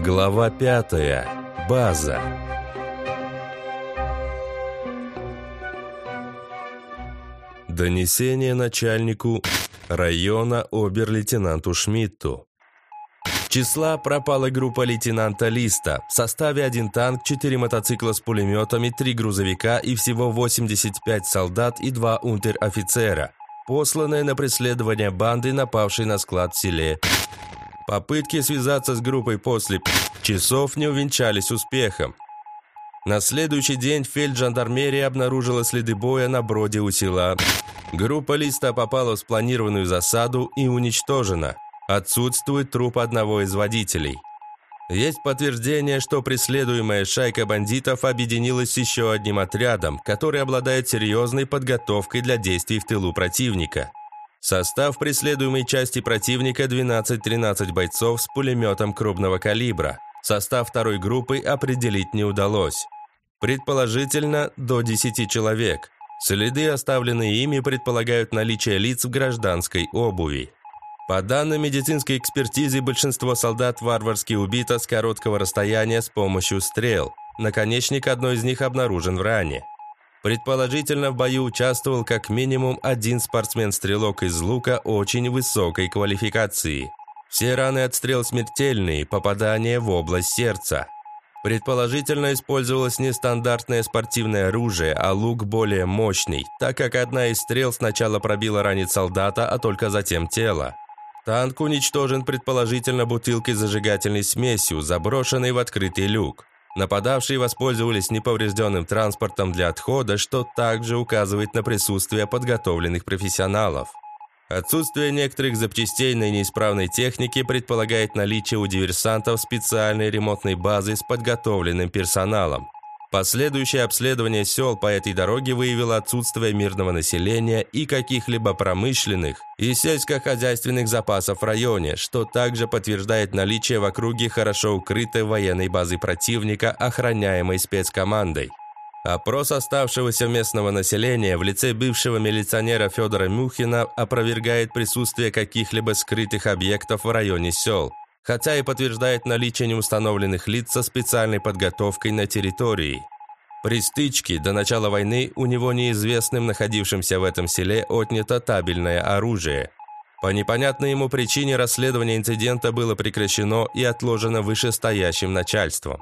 Глава пятая. База. Донесение начальнику района обер-лейтенанту Шмидту. числа пропала группа лейтенанта Листа. В составе один танк, четыре мотоцикла с пулеметами, три грузовика и всего 85 солдат и два унтер-офицера, посланные на преследование банды, напавшей на склад в селе Попытки связаться с группой после часов не увенчались успехом. На следующий день фельджандармерия обнаружила следы боя на броде у села. Группа Листа попала в спланированную засаду и уничтожена. Отсутствует труп одного из водителей. Есть подтверждение, что преследуемая шайка бандитов объединилась с еще одним отрядом, который обладает серьезной подготовкой для действий в тылу противника. Состав преследуемой части противника 12-13 бойцов с пулеметом крупного калибра. Состав второй группы определить не удалось. Предположительно, до 10 человек. Следы, оставленные ими, предполагают наличие лиц в гражданской обуви. По данным медицинской экспертизы, большинство солдат варварски убито с короткого расстояния с помощью стрел. Наконечник одной из них обнаружен в ране. Предположительно, в бою участвовал как минимум один спортсмен-стрелок из лука очень высокой квалификации. Все раны от стрел смертельные, попадание в область сердца. Предположительно, использовалось нестандартное спортивное оружие, а лук более мощный, так как одна из стрел сначала пробила ранец солдата, а только затем тело. Танк уничтожен предположительно бутылкой зажигательной смесью, заброшенной в открытый люк. Нападавшие воспользовались неповрежденным транспортом для отхода, что также указывает на присутствие подготовленных профессионалов. Отсутствие некоторых запчастей на неисправной технике предполагает наличие у диверсантов специальной ремонтной базы с подготовленным персоналом. Последующее обследование сел по этой дороге выявило отсутствие мирного населения и каких-либо промышленных и сельскохозяйственных запасов в районе, что также подтверждает наличие в округе хорошо укрытой военной базы противника, охраняемой спецкомандой. Опрос оставшегося местного населения в лице бывшего милиционера Федора Мухина опровергает присутствие каких-либо скрытых объектов в районе сел – хотя и подтверждает наличие неустановленных лиц со специальной подготовкой на территории. При стычке до начала войны у него неизвестным находившимся в этом селе отнято табельное оружие. По непонятной ему причине расследование инцидента было прекращено и отложено вышестоящим начальством.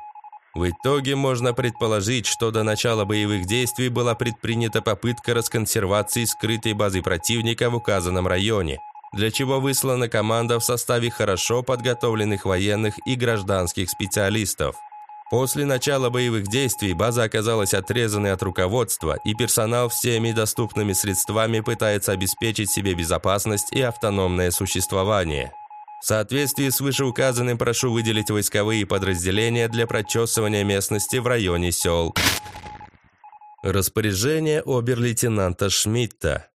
В итоге можно предположить, что до начала боевых действий была предпринята попытка расконсервации скрытой базы противника в указанном районе – для чего выслана команда в составе хорошо подготовленных военных и гражданских специалистов. После начала боевых действий база оказалась отрезанной от руководства, и персонал всеми доступными средствами пытается обеспечить себе безопасность и автономное существование. В соответствии с вышеуказанным прошу выделить войсковые подразделения для прочесывания местности в районе сел. Распоряжение обер-лейтенанта Шмидта.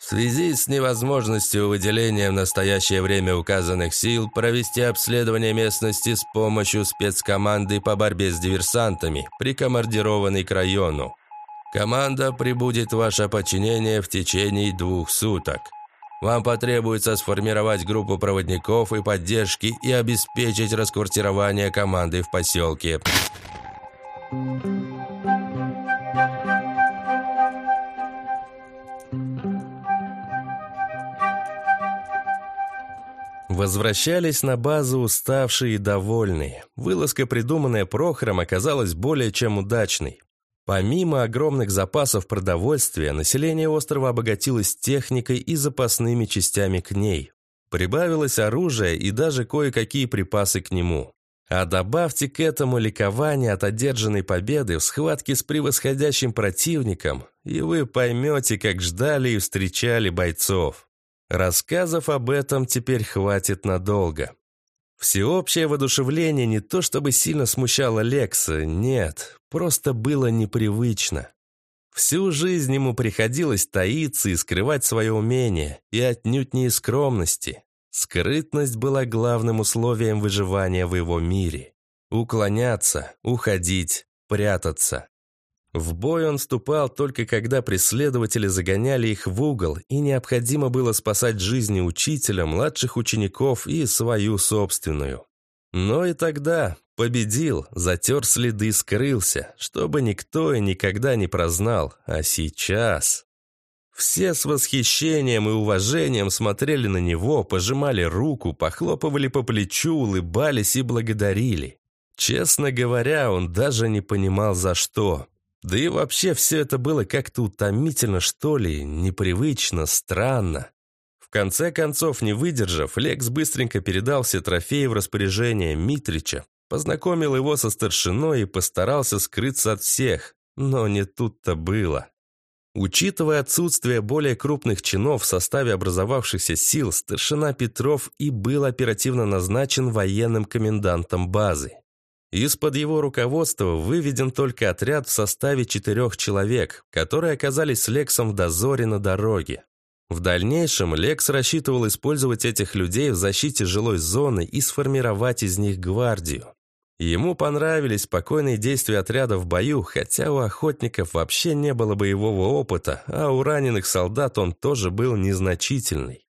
В связи с невозможностью выделения в настоящее время указанных сил провести обследование местности с помощью спецкоманды по борьбе с диверсантами, прикомандированной к району. Команда прибудет в ваше подчинение в течение двух суток. Вам потребуется сформировать группу проводников и поддержки и обеспечить расквартирование команды в поселке. Возвращались на базу уставшие и довольные. Вылазка, придуманная Прохором, оказалась более чем удачной. Помимо огромных запасов продовольствия, население острова обогатилось техникой и запасными частями к ней. Прибавилось оружие и даже кое-какие припасы к нему. А добавьте к этому ликование от одержанной победы в схватке с превосходящим противником, и вы поймете, как ждали и встречали бойцов. Рассказов об этом теперь хватит надолго. Всеобщее воодушевление не то чтобы сильно смущало Лекса, нет, просто было непривычно. Всю жизнь ему приходилось таиться и скрывать свое умение, и отнюдь не скромности. Скрытность была главным условием выживания в его мире. Уклоняться, уходить, прятаться. В бой он вступал только когда преследователи загоняли их в угол, и необходимо было спасать жизни учителя, младших учеников и свою собственную. Но и тогда победил, затер следы, скрылся, чтобы никто и никогда не прознал. А сейчас... Все с восхищением и уважением смотрели на него, пожимали руку, похлопывали по плечу, улыбались и благодарили. Честно говоря, он даже не понимал за что. Да и вообще все это было как-то утомительно, что ли, непривычно, странно. В конце концов, не выдержав, Лекс быстренько передал все трофеи в распоряжение Митрича, познакомил его со старшиной и постарался скрыться от всех. Но не тут-то было. Учитывая отсутствие более крупных чинов в составе образовавшихся сил, старшина Петров и был оперативно назначен военным комендантом базы. Из-под его руководства выведен только отряд в составе четырех человек, которые оказались с Лексом в дозоре на дороге. В дальнейшем Лекс рассчитывал использовать этих людей в защите жилой зоны и сформировать из них гвардию. Ему понравились спокойные действия отряда в бою, хотя у охотников вообще не было боевого опыта, а у раненых солдат он тоже был незначительный.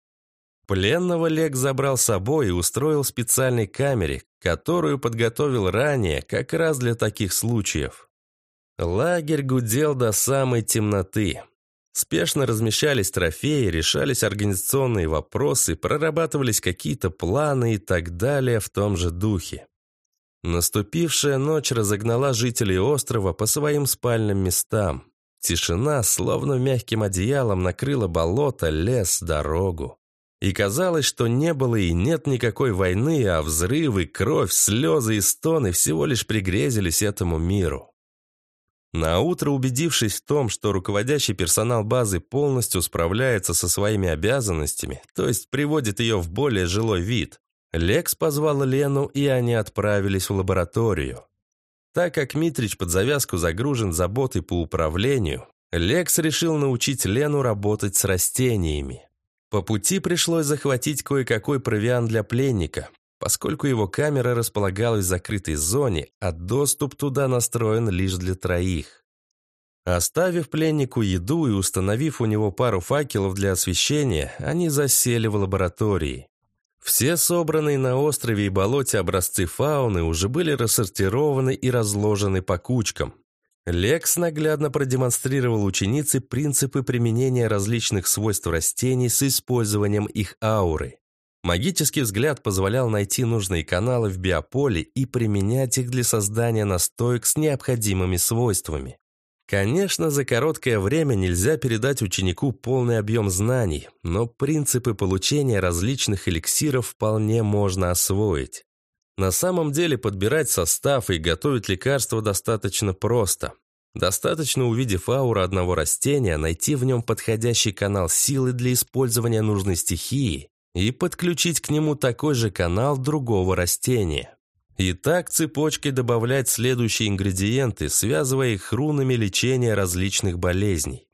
Пленного Лек забрал с собой и устроил в специальной камере, которую подготовил ранее, как раз для таких случаев. Лагерь гудел до самой темноты. Спешно размещались трофеи, решались организационные вопросы, прорабатывались какие-то планы и так далее в том же духе. Наступившая ночь разогнала жителей острова по своим спальным местам. Тишина, словно мягким одеялом, накрыла болото, лес, дорогу. И казалось, что не было и нет никакой войны, а взрывы, кровь, слезы и стоны всего лишь пригрезились этому миру. На утро, убедившись в том, что руководящий персонал базы полностью справляется со своими обязанностями, то есть приводит ее в более жилой вид, Лекс позвал Лену, и они отправились в лабораторию. Так как Митрич под завязку загружен заботой по управлению, Лекс решил научить Лену работать с растениями. По пути пришлось захватить кое-какой провиант для пленника, поскольку его камера располагалась в закрытой зоне, а доступ туда настроен лишь для троих. Оставив пленнику еду и установив у него пару факелов для освещения, они засели в лаборатории. Все собранные на острове и болоте образцы фауны уже были рассортированы и разложены по кучкам. Лекс наглядно продемонстрировал ученице принципы применения различных свойств растений с использованием их ауры. Магический взгляд позволял найти нужные каналы в биополе и применять их для создания настоек с необходимыми свойствами. Конечно, за короткое время нельзя передать ученику полный объем знаний, но принципы получения различных эликсиров вполне можно освоить. На самом деле подбирать состав и готовить лекарства достаточно просто. Достаточно, увидев ауру одного растения, найти в нем подходящий канал силы для использования нужной стихии и подключить к нему такой же канал другого растения. И так цепочкой добавлять следующие ингредиенты, связывая их рунами лечения различных болезней.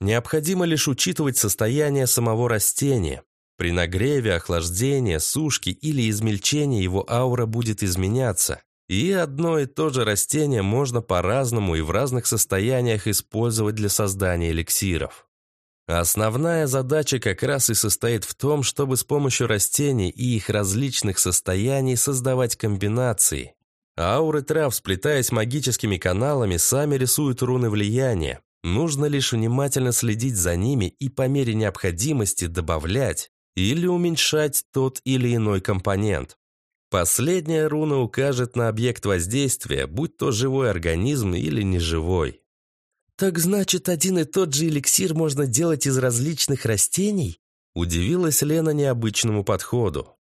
Необходимо лишь учитывать состояние самого растения. При нагреве, охлаждении, сушке или измельчении его аура будет изменяться. И одно и то же растение можно по-разному и в разных состояниях использовать для создания эликсиров. Основная задача как раз и состоит в том, чтобы с помощью растений и их различных состояний создавать комбинации. Ауры трав, сплетаясь магическими каналами, сами рисуют руны влияния. Нужно лишь внимательно следить за ними и по мере необходимости добавлять или уменьшать тот или иной компонент. Последняя руна укажет на объект воздействия, будь то живой организм или неживой. «Так значит, один и тот же эликсир можно делать из различных растений?» Удивилась Лена необычному подходу.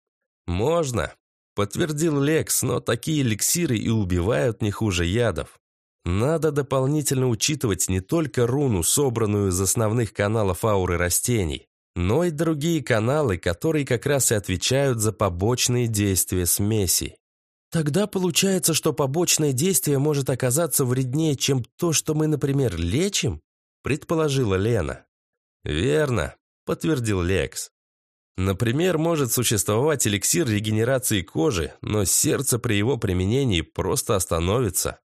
«Можно», — подтвердил Лекс, но такие эликсиры и убивают не хуже ядов. Надо дополнительно учитывать не только руну, собранную из основных каналов ауры растений, но и другие каналы, которые как раз и отвечают за побочные действия смеси. Тогда получается, что побочное действие может оказаться вреднее, чем то, что мы, например, лечим? Предположила Лена. Верно, подтвердил Лекс. Например, может существовать эликсир регенерации кожи, но сердце при его применении просто остановится.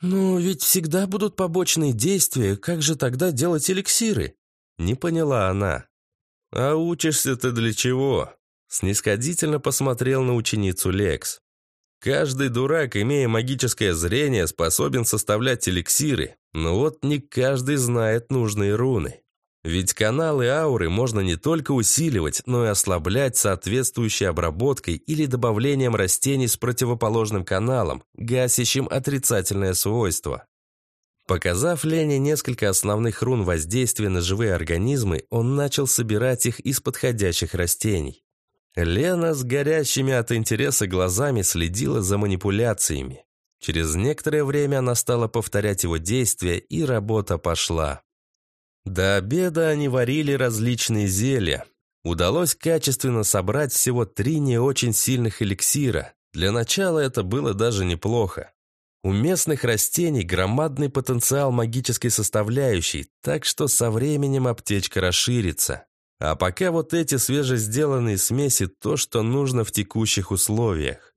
«Но ведь всегда будут побочные действия, как же тогда делать эликсиры?» Не поняла она. «А учишься ты для чего?» Снисходительно посмотрел на ученицу Лекс. Каждый дурак, имея магическое зрение, способен составлять эликсиры, но вот не каждый знает нужные руны. Ведь каналы ауры можно не только усиливать, но и ослаблять соответствующей обработкой или добавлением растений с противоположным каналом, гасящим отрицательное свойство. Показав Лене несколько основных рун воздействия на живые организмы, он начал собирать их из подходящих растений. Лена с горящими от интереса глазами следила за манипуляциями. Через некоторое время она стала повторять его действия, и работа пошла. До обеда они варили различные зелья. Удалось качественно собрать всего три не очень сильных эликсира. Для начала это было даже неплохо. У местных растений громадный потенциал магической составляющей, так что со временем аптечка расширится. А пока вот эти свежесделанные смеси то, что нужно в текущих условиях.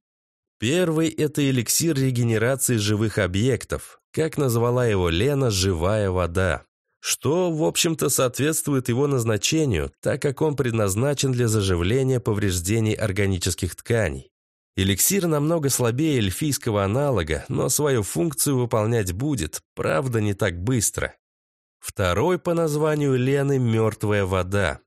Первый – это эликсир регенерации живых объектов. Как назвала его Лена, живая вода что, в общем-то, соответствует его назначению, так как он предназначен для заживления повреждений органических тканей. Эликсир намного слабее эльфийского аналога, но свою функцию выполнять будет, правда, не так быстро. Второй по названию Лены – мертвая вода.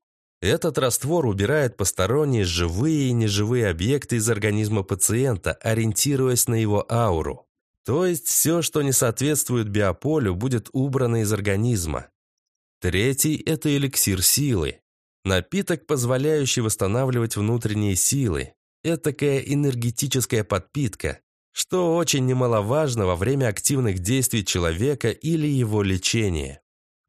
Этот раствор убирает посторонние живые и неживые объекты из организма пациента, ориентируясь на его ауру. То есть все, что не соответствует биополю, будет убрано из организма. Третий – это эликсир силы. Напиток, позволяющий восстанавливать внутренние силы. Этакая энергетическая подпитка, что очень немаловажно во время активных действий человека или его лечения.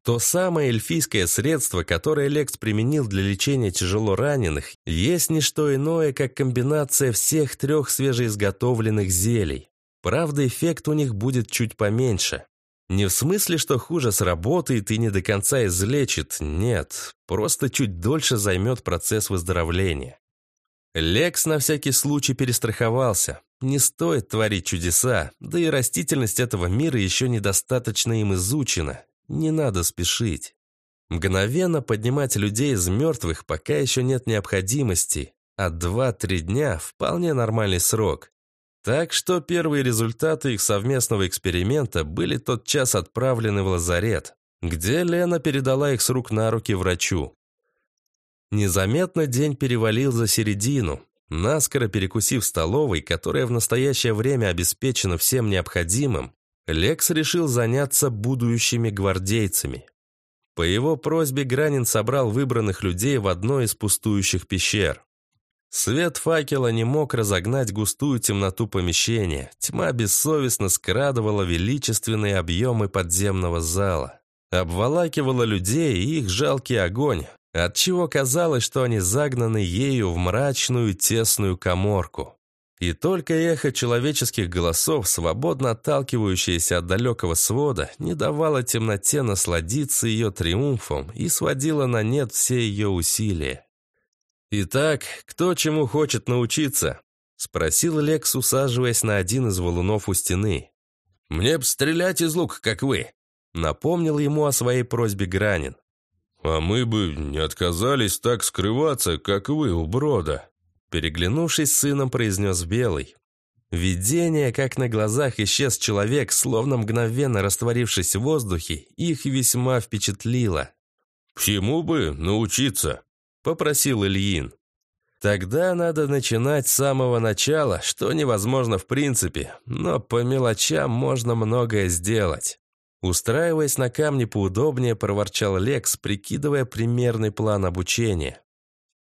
То самое эльфийское средство, которое Лекс применил для лечения тяжело раненых, есть не что иное, как комбинация всех трех свежеизготовленных зелий. Правда, эффект у них будет чуть поменьше. Не в смысле, что хуже сработает и не до конца излечит, нет, просто чуть дольше займет процесс выздоровления. Лекс на всякий случай перестраховался. Не стоит творить чудеса, да и растительность этого мира еще недостаточно им изучена. Не надо спешить. Мгновенно поднимать людей из мертвых пока еще нет необходимости, а 2-3 дня – вполне нормальный срок. Так что первые результаты их совместного эксперимента были тотчас отправлены в лазарет, где Лена передала их с рук на руки врачу. Незаметно день перевалил за середину. Наскоро перекусив столовой, которая в настоящее время обеспечена всем необходимым, Лекс решил заняться будущими гвардейцами. По его просьбе Гранин собрал выбранных людей в одной из пустующих пещер. Свет факела не мог разогнать густую темноту помещения. Тьма бессовестно скрадывала величественные объемы подземного зала. Обволакивала людей и их жалкий огонь, отчего казалось, что они загнаны ею в мрачную тесную коморку. И только эхо человеческих голосов, свободно отталкивающееся от далекого свода, не давало темноте насладиться ее триумфом и сводило на нет все ее усилия. «Итак, кто чему хочет научиться?» — спросил Лекс, усаживаясь на один из валунов у стены. «Мне б стрелять из лука, как вы», — напомнил ему о своей просьбе Гранин. «А мы бы не отказались так скрываться, как вы у Брода», переглянувшись с сыном, произнес Белый. Видение, как на глазах исчез человек, словно мгновенно растворившись в воздухе, их весьма впечатлило. «Чему бы научиться?» – попросил Ильин. Тогда надо начинать с самого начала, что невозможно в принципе, но по мелочам можно многое сделать. Устраиваясь на камне поудобнее, проворчал Лекс, прикидывая примерный план обучения.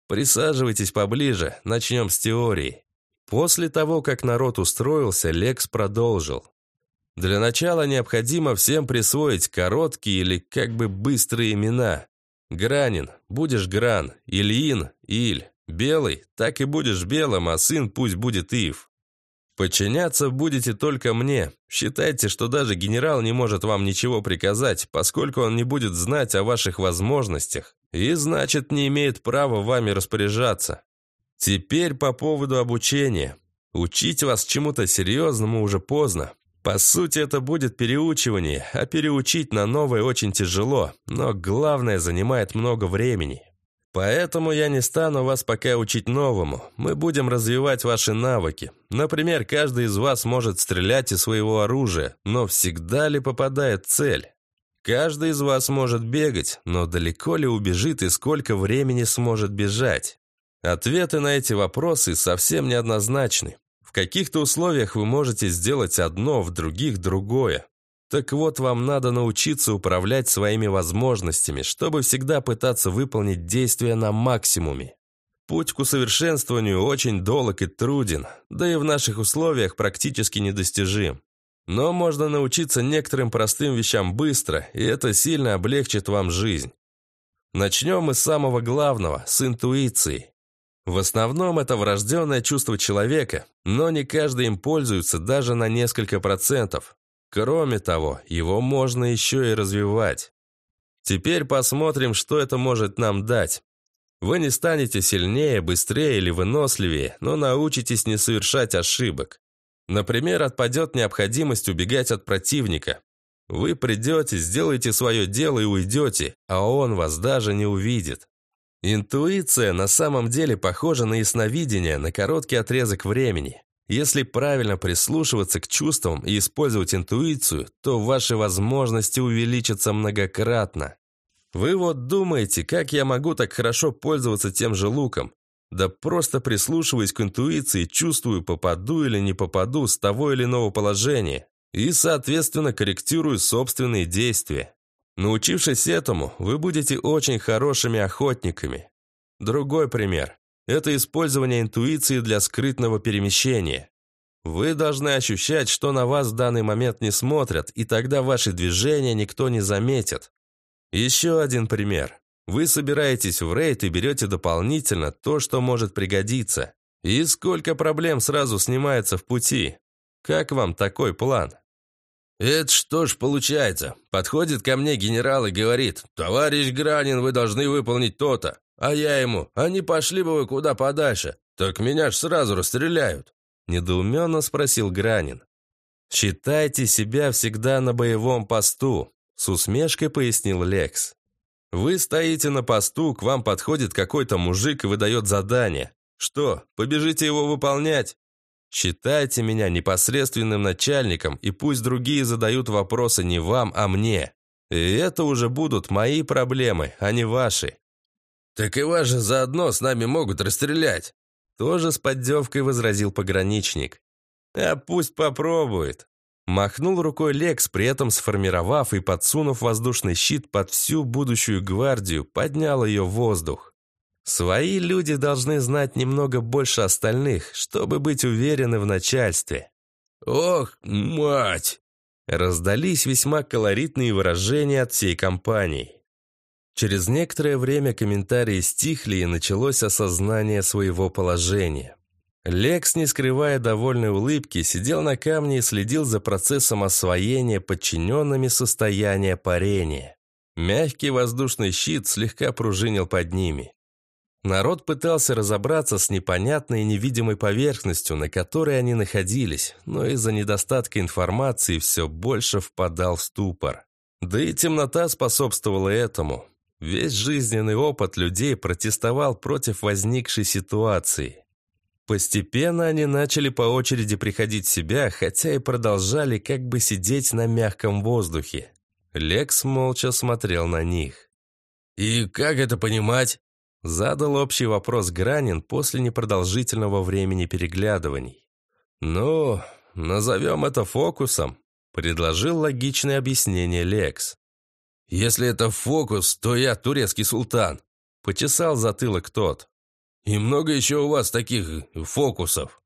«Присаживайтесь поближе, начнем с теории». После того, как народ устроился, Лекс продолжил. Для начала необходимо всем присвоить короткие или как бы быстрые имена. Гранин, будешь Гран, Ильин, Иль, Белый, так и будешь Белым, а сын пусть будет Ив. Подчиняться будете только мне. Считайте, что даже генерал не может вам ничего приказать, поскольку он не будет знать о ваших возможностях и, значит, не имеет права вами распоряжаться. Теперь по поводу обучения. Учить вас чему-то серьезному уже поздно. По сути, это будет переучивание, а переучить на новое очень тяжело, но главное занимает много времени. Поэтому я не стану вас пока учить новому. Мы будем развивать ваши навыки. Например, каждый из вас может стрелять из своего оружия, но всегда ли попадает цель? Каждый из вас может бегать, но далеко ли убежит и сколько времени сможет бежать? Ответы на эти вопросы совсем неоднозначны. В каких-то условиях вы можете сделать одно, в других – другое. Так вот, вам надо научиться управлять своими возможностями, чтобы всегда пытаться выполнить действия на максимуме. Путь к усовершенствованию очень долг и труден, да и в наших условиях практически недостижим. Но можно научиться некоторым простым вещам быстро, и это сильно облегчит вам жизнь. Начнем мы с самого главного, с интуиции. В основном это врожденное чувство человека, но не каждый им пользуется даже на несколько процентов. Кроме того, его можно еще и развивать. Теперь посмотрим, что это может нам дать. Вы не станете сильнее, быстрее или выносливее, но научитесь не совершать ошибок. Например, отпадет необходимость убегать от противника. Вы придете, сделаете свое дело и уйдете, а он вас даже не увидит. Интуиция на самом деле похожа на ясновидение на короткий отрезок времени. Если правильно прислушиваться к чувствам и использовать интуицию, то ваши возможности увеличатся многократно. Вы вот думаете, как я могу так хорошо пользоваться тем же луком? Да просто прислушиваясь к интуиции, чувствую, попаду или не попаду с того или иного положения. И, соответственно, корректирую собственные действия. Научившись этому, вы будете очень хорошими охотниками. Другой пример. Это использование интуиции для скрытного перемещения. Вы должны ощущать, что на вас в данный момент не смотрят, и тогда ваши движения никто не заметит. Еще один пример. Вы собираетесь в рейд и берете дополнительно то, что может пригодиться. И сколько проблем сразу снимается в пути. Как вам такой план? «Это что ж получается? Подходит ко мне генерал и говорит, «Товарищ Гранин, вы должны выполнить то-то». А я ему, а не пошли бы вы куда подальше? Так меня ж сразу расстреляют. Недоуменно спросил Гранин. «Считайте себя всегда на боевом посту», с усмешкой пояснил Лекс. «Вы стоите на посту, к вам подходит какой-то мужик и выдает задание. Что, побежите его выполнять? Считайте меня непосредственным начальником, и пусть другие задают вопросы не вам, а мне. И это уже будут мои проблемы, а не ваши. «Так и вас же заодно с нами могут расстрелять!» Тоже с поддевкой возразил пограничник. «А пусть попробует!» Махнул рукой Лекс, при этом сформировав и подсунув воздушный щит под всю будущую гвардию, поднял ее в воздух. Свои люди должны знать немного больше остальных, чтобы быть уверены в начальстве. «Ох, мать!» Раздались весьма колоритные выражения от всей компании. Через некоторое время комментарии стихли и началось осознание своего положения. Лекс, не скрывая довольной улыбки, сидел на камне и следил за процессом освоения подчиненными состояния парения. Мягкий воздушный щит слегка пружинил под ними. Народ пытался разобраться с непонятной и невидимой поверхностью, на которой они находились, но из-за недостатка информации все больше впадал в ступор. Да и темнота способствовала этому. Весь жизненный опыт людей протестовал против возникшей ситуации. Постепенно они начали по очереди приходить в себя, хотя и продолжали как бы сидеть на мягком воздухе. Лекс молча смотрел на них. «И как это понимать?» Задал общий вопрос Гранин после непродолжительного времени переглядываний. «Ну, назовем это фокусом», — предложил логичное объяснение Лекс. «Если это фокус, то я турецкий султан», — почесал затылок тот. «И много еще у вас таких фокусов?»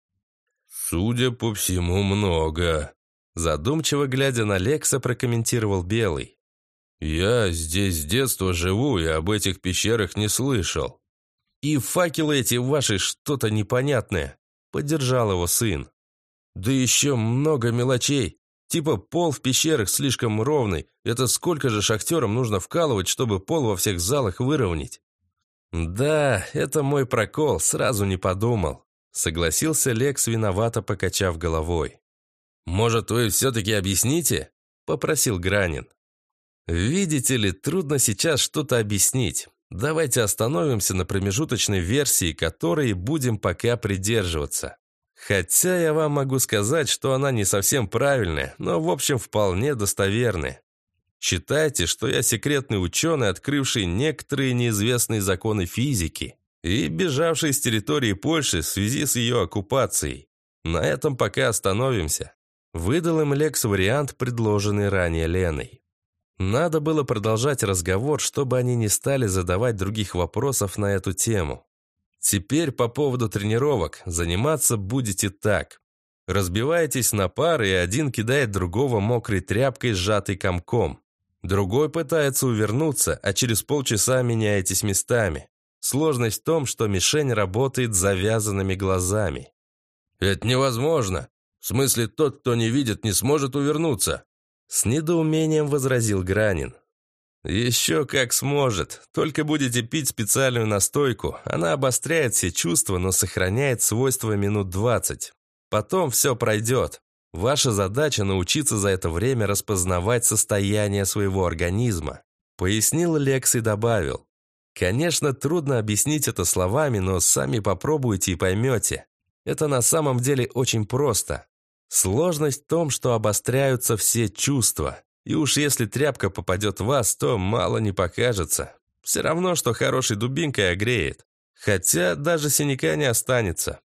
«Судя по всему, много», — задумчиво глядя на Лекса, прокомментировал Белый. «Я здесь с детства живу и об этих пещерах не слышал. И факелы эти ваши что-то непонятное», — поддержал его сын. «Да еще много мелочей. Типа пол в пещерах слишком ровный. Это сколько же шахтерам нужно вкалывать, чтобы пол во всех залах выровнять? Да, это мой прокол, сразу не подумал. Согласился Лекс, виновато покачав головой. «Может, вы все-таки объясните?» – попросил Гранин. «Видите ли, трудно сейчас что-то объяснить. Давайте остановимся на промежуточной версии, которой будем пока придерживаться. Хотя я вам могу сказать, что она не совсем правильная, но в общем вполне достоверная. Считайте, что я секретный ученый, открывший некоторые неизвестные законы физики и бежавший с территории Польши в связи с ее оккупацией. На этом пока остановимся. Выдал им Лекс вариант, предложенный ранее Леной. Надо было продолжать разговор, чтобы они не стали задавать других вопросов на эту тему. Теперь по поводу тренировок. Заниматься будете так. Разбиваетесь на пары, и один кидает другого мокрой тряпкой, сжатой комком. Другой пытается увернуться, а через полчаса меняетесь местами. Сложность в том, что мишень работает завязанными глазами. «Это невозможно. В смысле, тот, кто не видит, не сможет увернуться». С недоумением возразил Гранин. «Еще как сможет. Только будете пить специальную настойку. Она обостряет все чувства, но сохраняет свойства минут 20. Потом все пройдет. Ваша задача научиться за это время распознавать состояние своего организма», пояснил Лекс и добавил. «Конечно, трудно объяснить это словами, но сами попробуйте и поймете. Это на самом деле очень просто. Сложность в том, что обостряются все чувства. И уж если тряпка попадет в вас, то мало не покажется. Все равно, что хорошей дубинкой огреет. Хотя даже синяка не останется.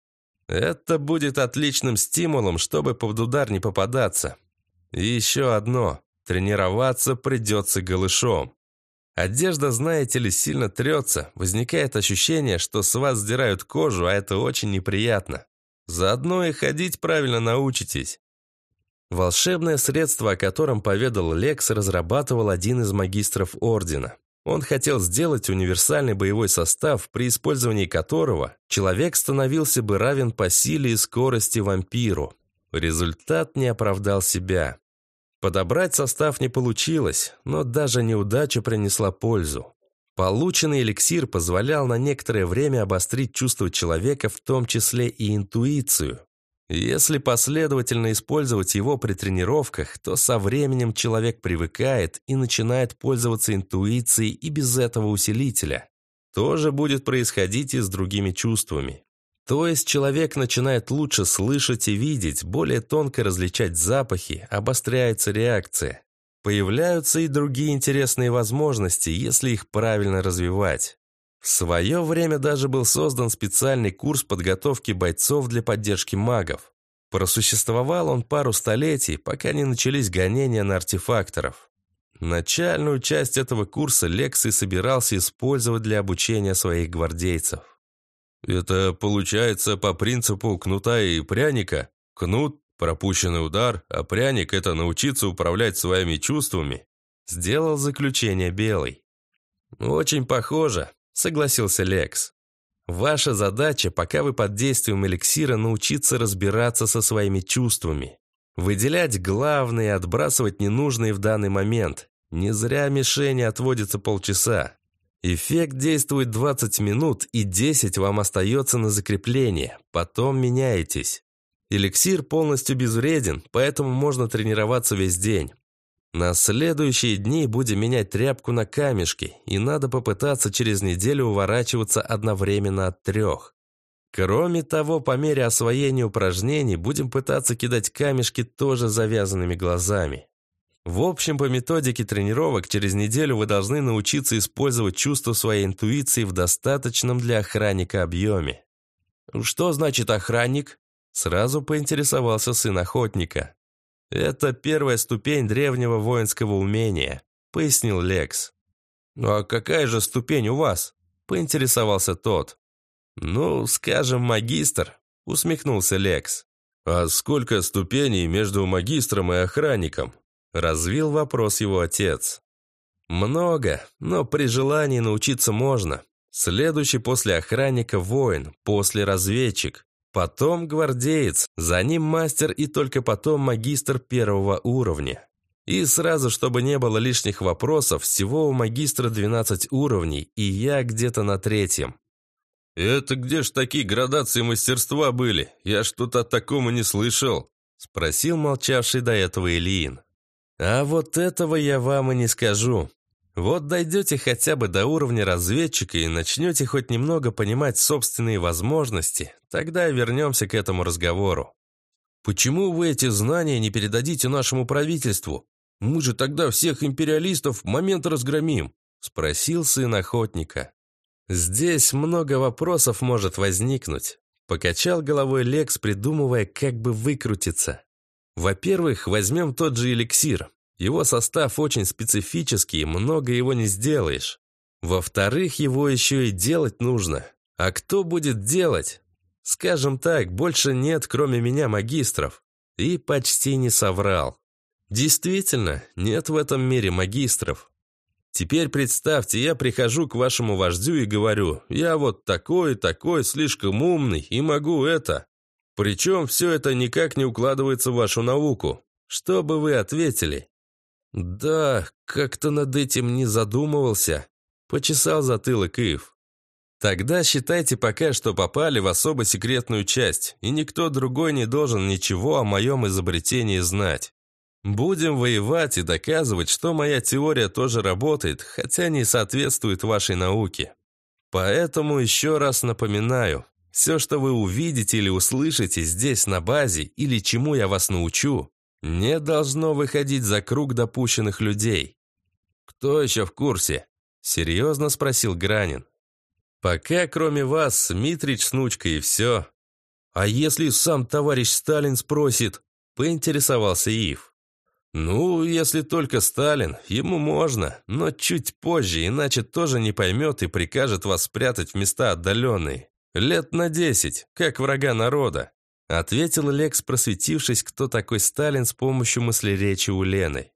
Это будет отличным стимулом, чтобы под удар не попадаться. И еще одно. Тренироваться придется голышом. Одежда, знаете ли, сильно трется. Возникает ощущение, что с вас сдирают кожу, а это очень неприятно. Заодно и ходить правильно научитесь. Волшебное средство, о котором поведал Лекс, разрабатывал один из магистров Ордена. Он хотел сделать универсальный боевой состав, при использовании которого человек становился бы равен по силе и скорости вампиру. Результат не оправдал себя. Подобрать состав не получилось, но даже неудача принесла пользу. Полученный эликсир позволял на некоторое время обострить чувство человека, в том числе и интуицию. Если последовательно использовать его при тренировках, то со временем человек привыкает и начинает пользоваться интуицией и без этого усилителя. То же будет происходить и с другими чувствами. То есть человек начинает лучше слышать и видеть, более тонко различать запахи, обостряется реакция. Появляются и другие интересные возможности, если их правильно развивать. В свое время даже был создан специальный курс подготовки бойцов для поддержки магов. Просуществовал он пару столетий, пока не начались гонения на артефакторов. Начальную часть этого курса Лекс и собирался использовать для обучения своих гвардейцев. Это получается по принципу кнута и пряника? Кнут – пропущенный удар, а пряник – это научиться управлять своими чувствами? Сделал заключение Белый. Очень похоже, согласился Лекс. Ваша задача, пока вы под действием эликсира, научиться разбираться со своими чувствами. Выделять главные и отбрасывать ненужные в данный момент. Не зря мишени отводится полчаса. Эффект действует 20 минут, и 10 вам остается на закрепление. Потом меняетесь. Эликсир полностью безвреден, поэтому можно тренироваться весь день. На следующие дни будем менять тряпку на камешки, и надо попытаться через неделю уворачиваться одновременно от трех. Кроме того, по мере освоения упражнений будем пытаться кидать камешки тоже завязанными глазами. В общем, по методике тренировок через неделю вы должны научиться использовать чувство своей интуиции в достаточном для охранника объеме. «Что значит охранник?» Сразу поинтересовался сын охотника. «Это первая ступень древнего воинского умения», — пояснил Лекс. «Ну а какая же ступень у вас?» — поинтересовался тот. «Ну, скажем, магистр», — усмехнулся Лекс. «А сколько ступеней между магистром и охранником?» — развил вопрос его отец. «Много, но при желании научиться можно. Следующий после охранника воин, после разведчик, Потом гвардеец, за ним мастер и только потом магистр первого уровня. И сразу, чтобы не было лишних вопросов, всего у магистра 12 уровней, и я где-то на третьем. «Это где ж такие градации мастерства были? Я что-то о таком и не слышал», спросил молчавший до этого Ильин. «А вот этого я вам и не скажу. Вот дойдете хотя бы до уровня разведчика и начнете хоть немного понимать собственные возможности, тогда вернемся к этому разговору. Почему вы эти знания не передадите нашему правительству? Мы же тогда всех империалистов в момент разгромим, спросил сын охотника. Здесь много вопросов может возникнуть. Покачал головой Лекс, придумывая, как бы выкрутиться. Во-первых, возьмем тот же эликсир. Его состав очень специфический, много его не сделаешь. Во-вторых, его еще и делать нужно. А кто будет делать? Скажем так, больше нет, кроме меня, магистров. И почти не соврал. Действительно, нет в этом мире магистров. Теперь представьте, я прихожу к вашему вождю и говорю, я вот такой, такой, слишком умный и могу это. Причем все это никак не укладывается в вашу науку. Что бы вы ответили? Да, как-то над этим не задумывался. Почесал затылок Ив. Тогда считайте пока, что попали в особо секретную часть, и никто другой не должен ничего о моем изобретении знать. Будем воевать и доказывать, что моя теория тоже работает, хотя не соответствует вашей науке. Поэтому еще раз напоминаю, все, что вы увидите или услышите здесь на базе, или чему я вас научу, не должно выходить за круг допущенных людей. Кто еще в курсе? Серьезно спросил Гранин. Пока кроме вас, Митрич с внучкой и все. А если сам товарищ Сталин спросит? Поинтересовался Ив. «Ну, если только Сталин, ему можно, но чуть позже, иначе тоже не поймет и прикажет вас спрятать в места отдаленные. Лет на десять, как врага народа», ответил Лекс, просветившись, кто такой Сталин с помощью мыслеречи у Лены.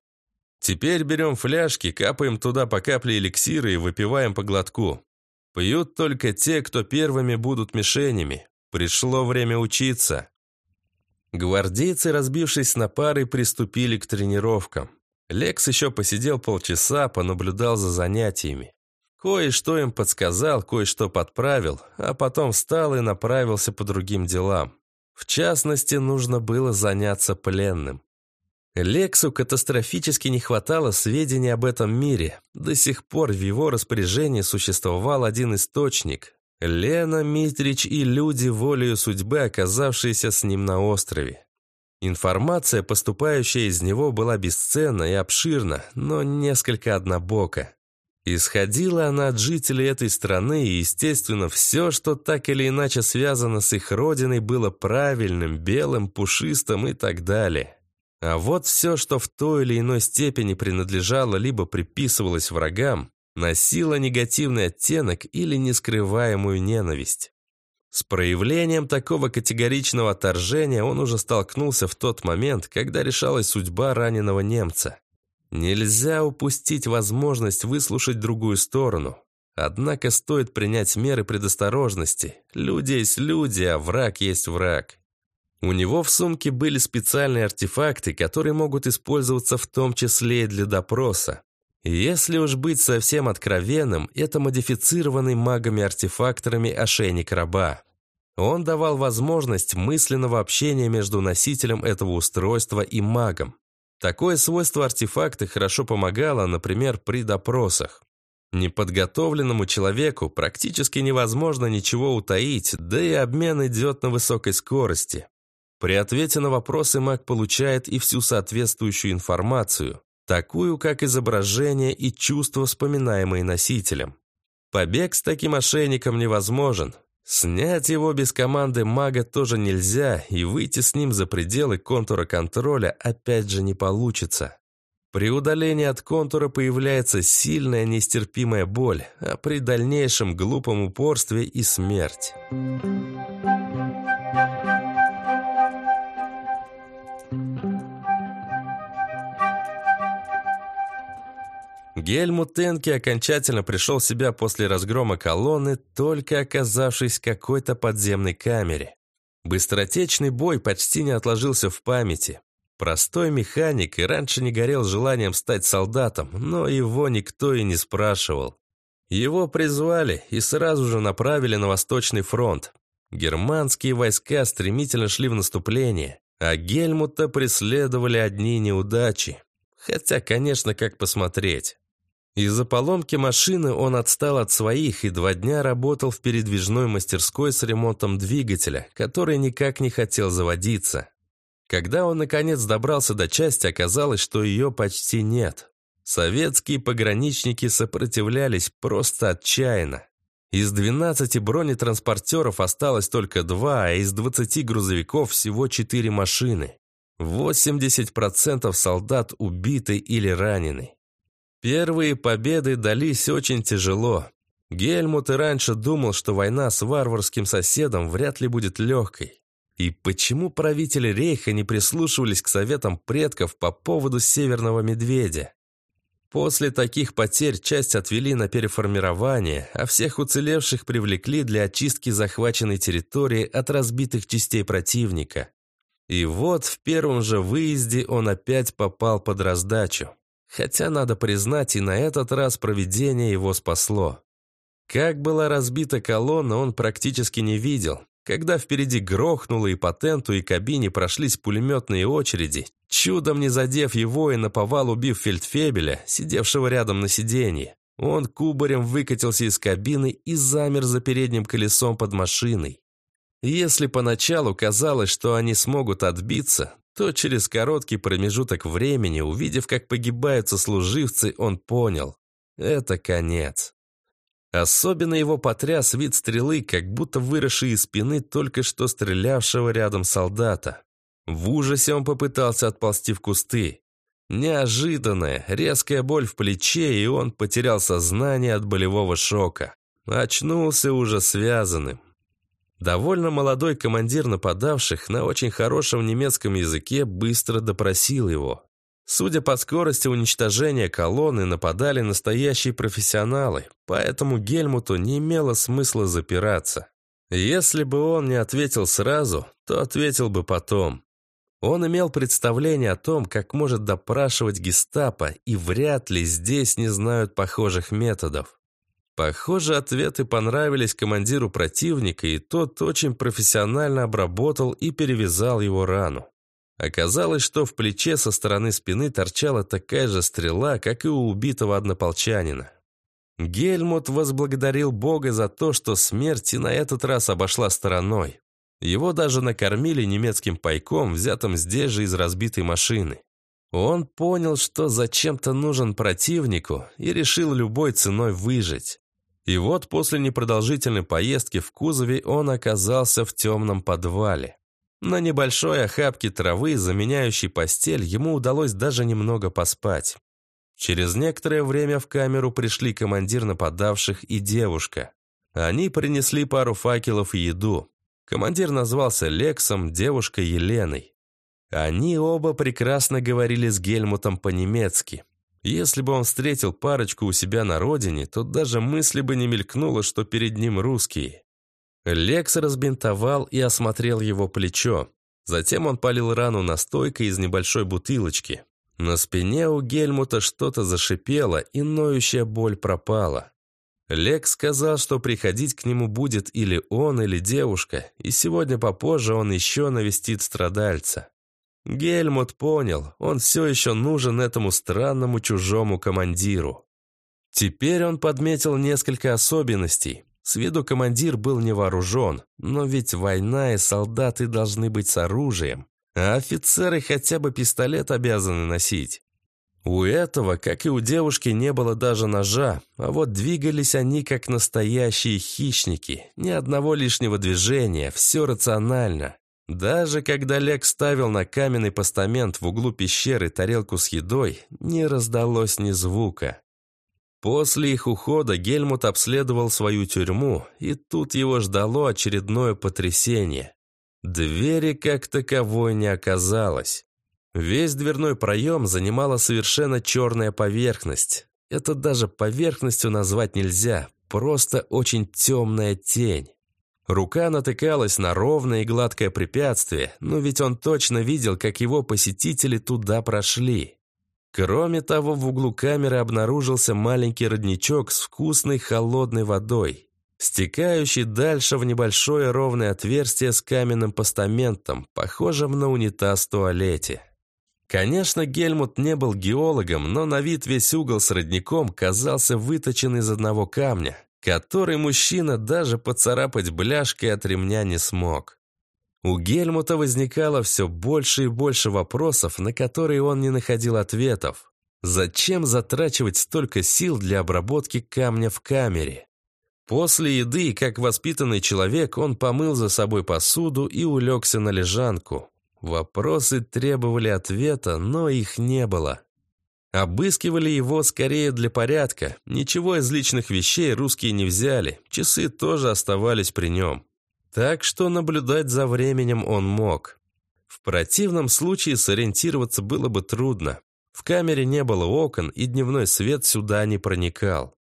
«Теперь берем фляжки, капаем туда по капле эликсира и выпиваем по глотку. Пьют только те, кто первыми будут мишенями. Пришло время учиться». Гвардейцы, разбившись на пары, приступили к тренировкам. Лекс еще посидел полчаса, понаблюдал за занятиями. Кое-что им подсказал, кое-что подправил, а потом встал и направился по другим делам. В частности, нужно было заняться пленным. Лексу катастрофически не хватало сведений об этом мире. До сих пор в его распоряжении существовал один источник, Лена, Митрич и люди, волею судьбы, оказавшиеся с ним на острове. Информация, поступающая из него, была бесценна и обширна, но несколько однобока. Исходила она от жителей этой страны, и, естественно, все, что так или иначе связано с их родиной, было правильным, белым, пушистым и так далее. А вот все, что в той или иной степени принадлежало либо приписывалось врагам, носила негативный оттенок или нескрываемую ненависть. С проявлением такого категоричного отторжения он уже столкнулся в тот момент, когда решалась судьба раненого немца. Нельзя упустить возможность выслушать другую сторону. Однако стоит принять меры предосторожности. Люди есть люди, а враг есть враг. У него в сумке были специальные артефакты, которые могут использоваться в том числе и для допроса. Если уж быть совсем откровенным, это модифицированный магами-артефакторами ошейник раба. Он давал возможность мысленного общения между носителем этого устройства и магом. Такое свойство артефакта хорошо помогало, например, при допросах. Неподготовленному человеку практически невозможно ничего утаить, да и обмен идет на высокой скорости. При ответе на вопросы маг получает и всю соответствующую информацию, такую как изображение и чувства, вспоминаемые носителем. Побег с таким ошейником невозможен. Снять его без команды мага тоже нельзя, и выйти с ним за пределы контура контроля опять же не получится. При удалении от контура появляется сильная нестерпимая боль, а при дальнейшем глупом упорстве и смерть. Гельмут Тенки окончательно пришел в себя после разгрома колонны, только оказавшись в какой-то подземной камере. Быстротечный бой почти не отложился в памяти. Простой механик и раньше не горел желанием стать солдатом, но его никто и не спрашивал. Его призвали и сразу же направили на Восточный фронт. Германские войска стремительно шли в наступление, а Гельмута преследовали одни неудачи. Хотя, конечно, как посмотреть. Из-за поломки машины он отстал от своих и два дня работал в передвижной мастерской с ремонтом двигателя, который никак не хотел заводиться. Когда он наконец добрался до части, оказалось, что ее почти нет. Советские пограничники сопротивлялись просто отчаянно. Из 12 бронетранспортеров осталось только два, а из 20 грузовиков всего 4 машины. 80% солдат убиты или ранены. Первые победы дались очень тяжело. Гельмут и раньше думал, что война с варварским соседом вряд ли будет легкой. И почему правители Рейха не прислушивались к советам предков по поводу Северного Медведя? После таких потерь часть отвели на переформирование, а всех уцелевших привлекли для очистки захваченной территории от разбитых частей противника. И вот в первом же выезде он опять попал под раздачу. Хотя, надо признать, и на этот раз проведение его спасло. Как была разбита колонна, он практически не видел. Когда впереди грохнуло и по тенту, и кабине прошлись пулеметные очереди, чудом не задев его и наповал убив фельдфебеля, сидевшего рядом на сиденье, он кубарем выкатился из кабины и замер за передним колесом под машиной. Если поначалу казалось, что они смогут отбиться, то через короткий промежуток времени, увидев, как погибают сослуживцы, он понял – это конец. Особенно его потряс вид стрелы, как будто выросший из спины только что стрелявшего рядом солдата. В ужасе он попытался отползти в кусты. Неожиданная, резкая боль в плече, и он потерял сознание от болевого шока. Очнулся уже связанным. Довольно молодой командир нападавших на очень хорошем немецком языке быстро допросил его. Судя по скорости уничтожения колонны, нападали настоящие профессионалы, поэтому Гельмуту не имело смысла запираться. Если бы он не ответил сразу, то ответил бы потом. Он имел представление о том, как может допрашивать гестапо, и вряд ли здесь не знают похожих методов. Похоже, ответы понравились командиру противника, и тот очень профессионально обработал и перевязал его рану. Оказалось, что в плече со стороны спины торчала такая же стрела, как и у убитого однополчанина. Гельмут возблагодарил Бога за то, что смерть и на этот раз обошла стороной. Его даже накормили немецким пайком, взятым здесь же из разбитой машины. Он понял, что зачем-то нужен противнику и решил любой ценой выжить. И вот после непродолжительной поездки в кузове он оказался в темном подвале. На небольшой охапке травы, заменяющей постель, ему удалось даже немного поспать. Через некоторое время в камеру пришли командир нападавших и девушка. Они принесли пару факелов и еду. Командир назвался Лексом, девушка Еленой. Они оба прекрасно говорили с Гельмутом по-немецки. Если бы он встретил парочку у себя на родине, то даже мысли бы не мелькнуло, что перед ним русские. Лекс разбинтовал и осмотрел его плечо. Затем он полил рану настойкой из небольшой бутылочки. На спине у Гельмута что-то зашипело, и ноющая боль пропала. Лекс сказал, что приходить к нему будет или он, или девушка, и сегодня попозже он еще навестит страдальца. Гельмут понял, он все еще нужен этому странному чужому командиру. Теперь он подметил несколько особенностей. С виду командир был не вооружен, но ведь война и солдаты должны быть с оружием, а офицеры хотя бы пистолет обязаны носить. У этого, как и у девушки, не было даже ножа, а вот двигались они как настоящие хищники. Ни одного лишнего движения, все рационально. Даже когда Лек ставил на каменный постамент в углу пещеры тарелку с едой, не раздалось ни звука. После их ухода Гельмут обследовал свою тюрьму, и тут его ждало очередное потрясение. Двери как таковой не оказалось. Весь дверной проем занимала совершенно черная поверхность. Это даже поверхностью назвать нельзя, просто очень темная тень. Рука натыкалась на ровное и гладкое препятствие, но ведь он точно видел, как его посетители туда прошли. Кроме того, в углу камеры обнаружился маленький родничок с вкусной холодной водой, стекающий дальше в небольшое ровное отверстие с каменным постаментом, похожим на унитаз в туалете. Конечно, Гельмут не был геологом, но на вид весь угол с родником казался выточен из одного камня, который мужчина даже поцарапать бляшкой от ремня не смог. У Гельмута возникало все больше и больше вопросов, на которые он не находил ответов. Зачем затрачивать столько сил для обработки камня в камере? После еды, как воспитанный человек, он помыл за собой посуду и улегся на лежанку, Вопросы требовали ответа, но их не было. Обыскивали его скорее для порядка. Ничего из личных вещей русские не взяли. Часы тоже оставались при нем. Так что наблюдать за временем он мог. В противном случае сориентироваться было бы трудно. В камере не было окон, и дневной свет сюда не проникал.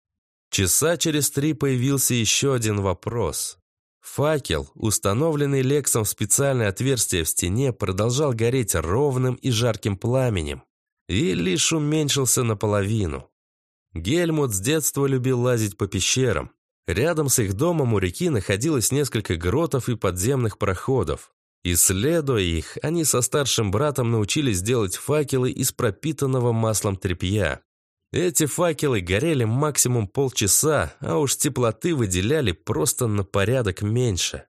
Часа через три появился еще один вопрос. Факел, установленный Лексом в специальное отверстие в стене, продолжал гореть ровным и жарким пламенем и лишь уменьшился наполовину. Гельмут с детства любил лазить по пещерам. Рядом с их домом у реки находилось несколько гротов и подземных проходов. Исследуя их, они со старшим братом научились делать факелы из пропитанного маслом тряпья. Эти факелы горели максимум полчаса, а уж теплоты выделяли просто на порядок меньше.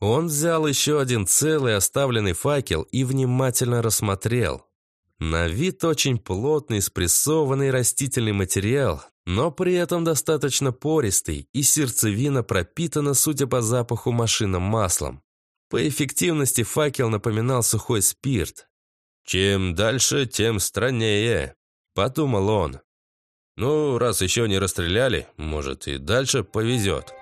Он взял еще один целый оставленный факел и внимательно рассмотрел. На вид очень плотный, спрессованный растительный материал, но при этом достаточно пористый, и сердцевина пропитана, судя по запаху, машинным маслом. По эффективности факел напоминал сухой спирт. «Чем дальше, тем страннее», — подумал он. Ну, раз еще не расстреляли, может и дальше повезет.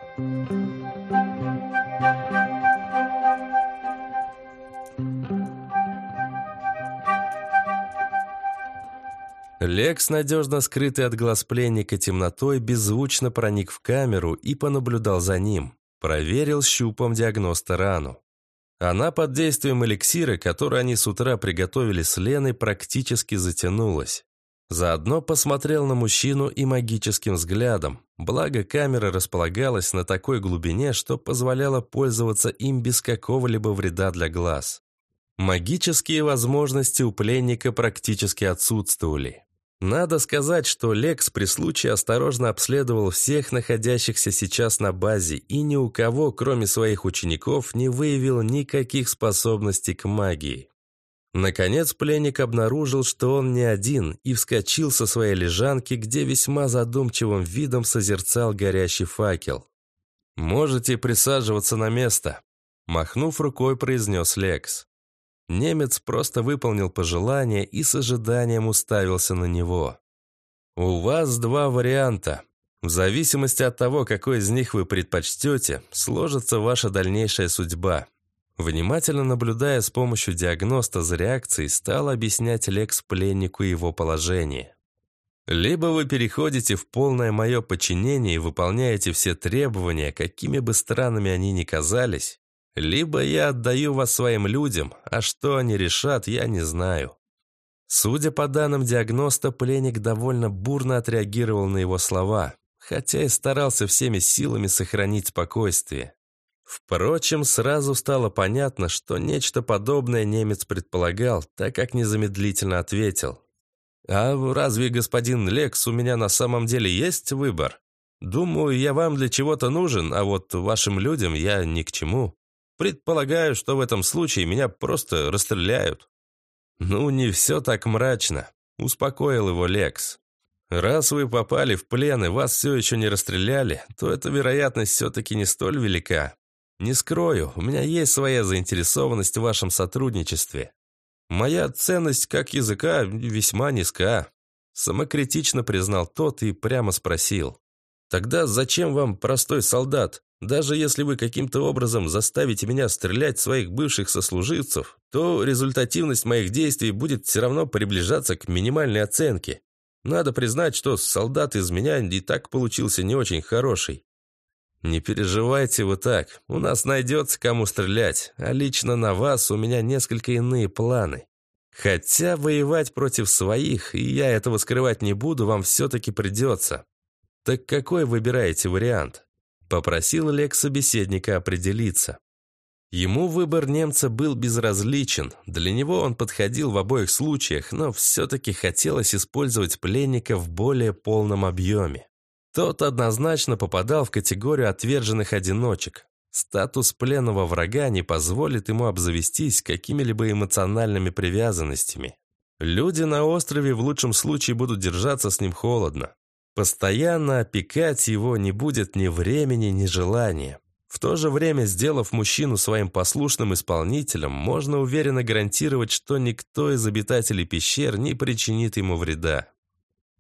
Лекс, надежно скрытый от глаз пленника темнотой, беззвучно проник в камеру и понаблюдал за ним. Проверил щупом диагноста рану. Она под действием эликсира, который они с утра приготовили с Леной, практически затянулась. Заодно посмотрел на мужчину и магическим взглядом, благо камера располагалась на такой глубине, что позволяло пользоваться им без какого-либо вреда для глаз. Магические возможности у пленника практически отсутствовали. Надо сказать, что Лекс при случае осторожно обследовал всех находящихся сейчас на базе и ни у кого, кроме своих учеников, не выявил никаких способностей к магии. Наконец пленник обнаружил, что он не один, и вскочил со своей лежанки, где весьма задумчивым видом созерцал горящий факел. «Можете присаживаться на место», – махнув рукой, произнес Лекс. Немец просто выполнил пожелание и с ожиданием уставился на него. «У вас два варианта. В зависимости от того, какой из них вы предпочтете, сложится ваша дальнейшая судьба. Внимательно наблюдая с помощью диагноста за реакцией, стал объяснять Лекс пленнику его положение. Либо вы переходите в полное мое подчинение и выполняете все требования, какими бы странными они ни казались, либо я отдаю вас своим людям, а что они решат, я не знаю. Судя по данным диагноста, пленник довольно бурно отреагировал на его слова, хотя и старался всеми силами сохранить спокойствие. Впрочем, сразу стало понятно, что нечто подобное немец предполагал, так как незамедлительно ответил. «А разве, господин Лекс, у меня на самом деле есть выбор? Думаю, я вам для чего-то нужен, а вот вашим людям я ни к чему. Предполагаю, что в этом случае меня просто расстреляют». «Ну, не все так мрачно», — успокоил его Лекс. «Раз вы попали в плен и вас все еще не расстреляли, то эта вероятность все-таки не столь велика. Не скрою, у меня есть своя заинтересованность в вашем сотрудничестве. Моя ценность как языка весьма низка. Самокритично признал тот и прямо спросил. Тогда зачем вам простой солдат? Даже если вы каким-то образом заставите меня стрелять своих бывших сослуживцев, то результативность моих действий будет все равно приближаться к минимальной оценке. Надо признать, что солдат из меня и так получился не очень хороший. «Не переживайте вы так. У нас найдется кому стрелять, а лично на вас у меня несколько иные планы. Хотя воевать против своих, и я этого скрывать не буду, вам все-таки придется. Так какой выбираете вариант?» Попросил Лекс собеседника определиться. Ему выбор немца был безразличен, для него он подходил в обоих случаях, но все-таки хотелось использовать пленника в более полном объеме. Тот однозначно попадал в категорию отверженных одиночек. Статус пленного врага не позволит ему обзавестись какими-либо эмоциональными привязанностями. Люди на острове в лучшем случае будут держаться с ним холодно. Постоянно опекать его не будет ни времени, ни желания. В то же время, сделав мужчину своим послушным исполнителем, можно уверенно гарантировать, что никто из обитателей пещер не причинит ему вреда.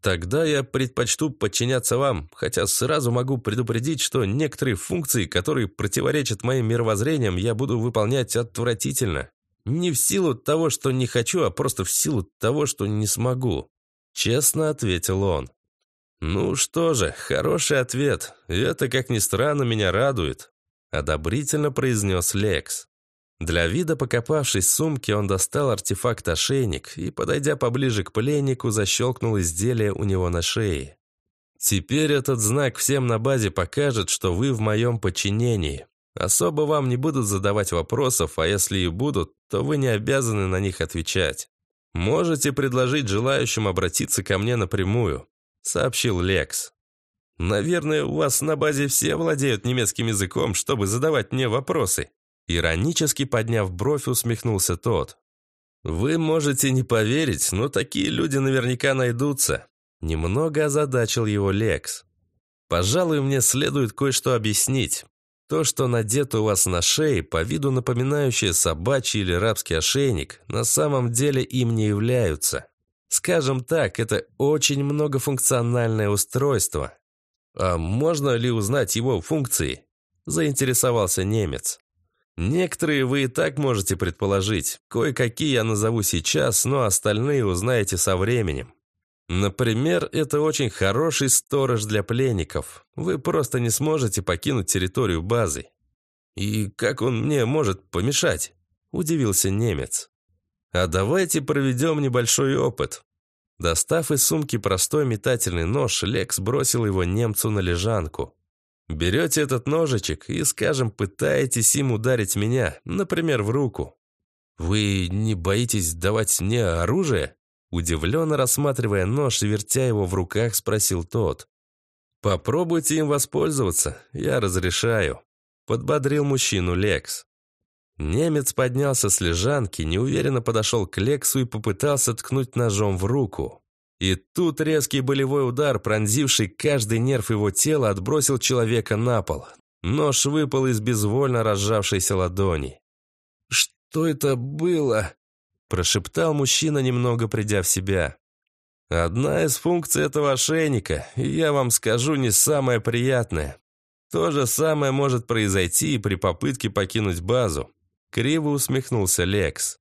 Тогда я предпочту подчиняться вам, хотя сразу могу предупредить, что некоторые функции, которые противоречат моим мировоззрениям, я буду выполнять отвратительно. Не в силу того, что не хочу, а просто в силу того, что не смогу. Честно ответил он. Ну что же, хороший ответ. Это, как ни странно, меня радует одобрительно произнес Лекс. Для вида покопавшись в сумке, он достал артефакт-ошейник и, подойдя поближе к пленнику, защелкнул изделие у него на шее. «Теперь этот знак всем на базе покажет, что вы в моем подчинении. Особо вам не будут задавать вопросов, а если и будут, то вы не обязаны на них отвечать. Можете предложить желающим обратиться ко мне напрямую», — сообщил Лекс. Наверное, у вас на базе все владеют немецким языком, чтобы задавать мне вопросы». Иронически подняв бровь, усмехнулся тот. «Вы можете не поверить, но такие люди наверняка найдутся». Немного озадачил его Лекс. «Пожалуй, мне следует кое-что объяснить. То, что надето у вас на шее, по виду напоминающее собачий или рабский ошейник, на самом деле им не являются. Скажем так, это очень многофункциональное устройство, «А можно ли узнать его функции?» – заинтересовался немец. «Некоторые вы и так можете предположить. Кое-какие я назову сейчас, но остальные узнаете со временем. Например, это очень хороший сторож для пленников. Вы просто не сможете покинуть территорию базы. И как он мне может помешать?» – удивился немец. «А давайте проведем небольшой опыт. Достав из сумки простой метательный нож, Лекс бросил его немцу на лежанку. «Берете этот ножичек и, скажем, пытаетесь им ударить меня, например, в руку. Вы не боитесь давать мне оружие?» Удивленно рассматривая нож и вертя его в руках, спросил тот. «Попробуйте им воспользоваться, я разрешаю», — подбодрил мужчину Лекс. Немец поднялся с лежанки, неуверенно подошел к Лексу и попытался ткнуть ножом в руку. И тут резкий болевой удар, пронзивший каждый нерв его тела, отбросил человека на пол. Нож выпал из безвольно разжавшейся ладони. «Что это было?» – прошептал мужчина, немного придя в себя. «Одна из функций этого ошейника, я вам скажу, не самая приятная. То же самое может произойти и при попытке покинуть базу. Криво усмехнулся Лекс.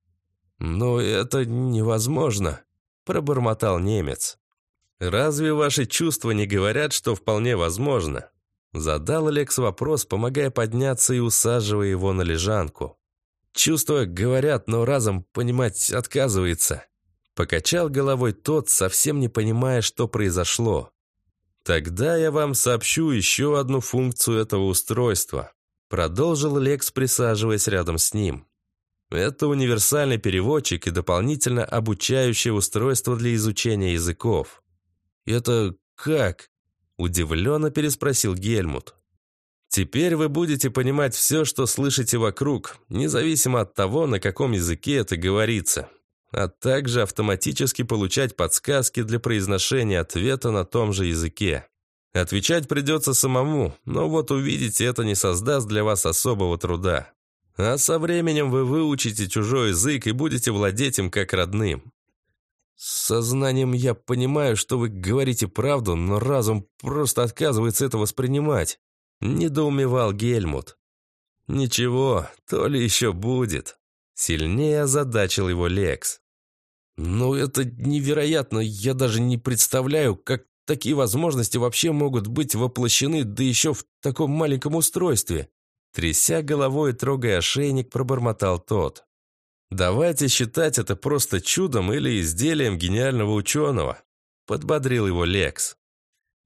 «Но это невозможно», – пробормотал немец. «Разве ваши чувства не говорят, что вполне возможно?» Задал Лекс вопрос, помогая подняться и усаживая его на лежанку. «Чувства говорят, но разом понимать отказывается». Покачал головой тот, совсем не понимая, что произошло. «Тогда я вам сообщу еще одну функцию этого устройства. Продолжил Лекс, присаживаясь рядом с ним. Это универсальный переводчик и дополнительно обучающее устройство для изучения языков. «Это как?» – удивленно переспросил Гельмут. «Теперь вы будете понимать все, что слышите вокруг, независимо от того, на каком языке это говорится, а также автоматически получать подсказки для произношения ответа на том же языке. Отвечать придется самому, но вот увидите, это не создаст для вас особого труда. А со временем вы выучите чужой язык и будете владеть им как родным. Сознанием я понимаю, что вы говорите правду, но разум просто отказывается это воспринимать. Недоумевал Гельмут. Ничего, то ли еще будет. Сильнее озадачил его Лекс. «Ну, это невероятно, я даже не представляю, как Такие возможности вообще могут быть воплощены, да еще в таком маленьком устройстве. Тряся головой и трогая ошейник, пробормотал тот. «Давайте считать это просто чудом или изделием гениального ученого», подбодрил его Лекс.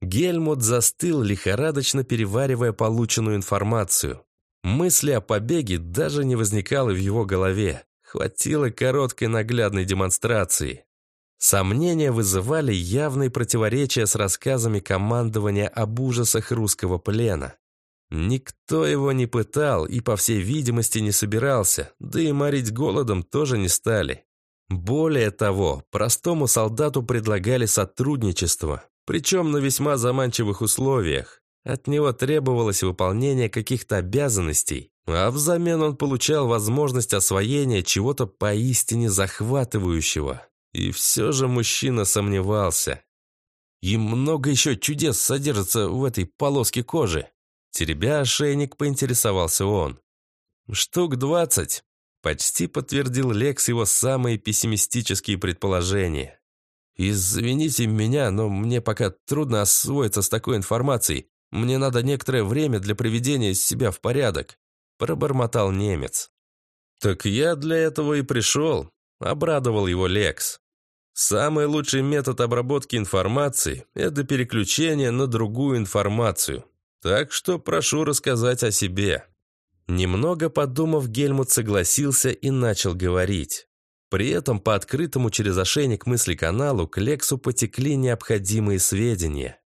Гельмут застыл, лихорадочно переваривая полученную информацию. Мысли о побеге даже не возникало в его голове. Хватило короткой наглядной демонстрации. Сомнения вызывали явные противоречия с рассказами командования об ужасах русского плена. Никто его не пытал и, по всей видимости, не собирался, да и морить голодом тоже не стали. Более того, простому солдату предлагали сотрудничество, причем на весьма заманчивых условиях. От него требовалось выполнение каких-то обязанностей, а взамен он получал возможность освоения чего-то поистине захватывающего. И все же мужчина сомневался. И много еще чудес содержится в этой полоске кожи. Теребя ошейник, поинтересовался он. «Штук двадцать», — почти подтвердил Лекс его самые пессимистические предположения. «Извините меня, но мне пока трудно освоиться с такой информацией. Мне надо некоторое время для приведения себя в порядок», — пробормотал немец. «Так я для этого и пришел», — обрадовал его Лекс. «Самый лучший метод обработки информации — это переключение на другую информацию. Так что прошу рассказать о себе». Немного подумав, Гельмут согласился и начал говорить. При этом по открытому через ошейник мысли каналу к Лексу потекли необходимые сведения.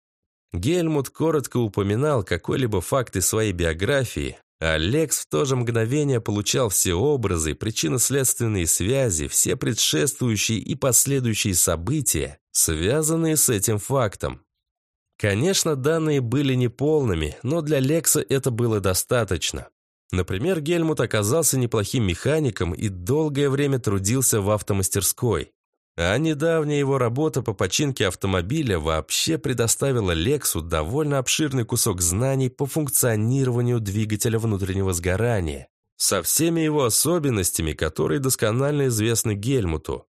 Гельмут коротко упоминал какой-либо факт из своей биографии, а Лекс в то же мгновение получал все образы, причинно-следственные связи, все предшествующие и последующие события, связанные с этим фактом. Конечно, данные были неполными, но для Лекса это было достаточно. Например, Гельмут оказался неплохим механиком и долгое время трудился в автомастерской. А недавняя его работа по починке автомобиля вообще предоставила Лексу довольно обширный кусок знаний по функционированию двигателя внутреннего сгорания, со всеми его особенностями, которые досконально известны Гельмуту.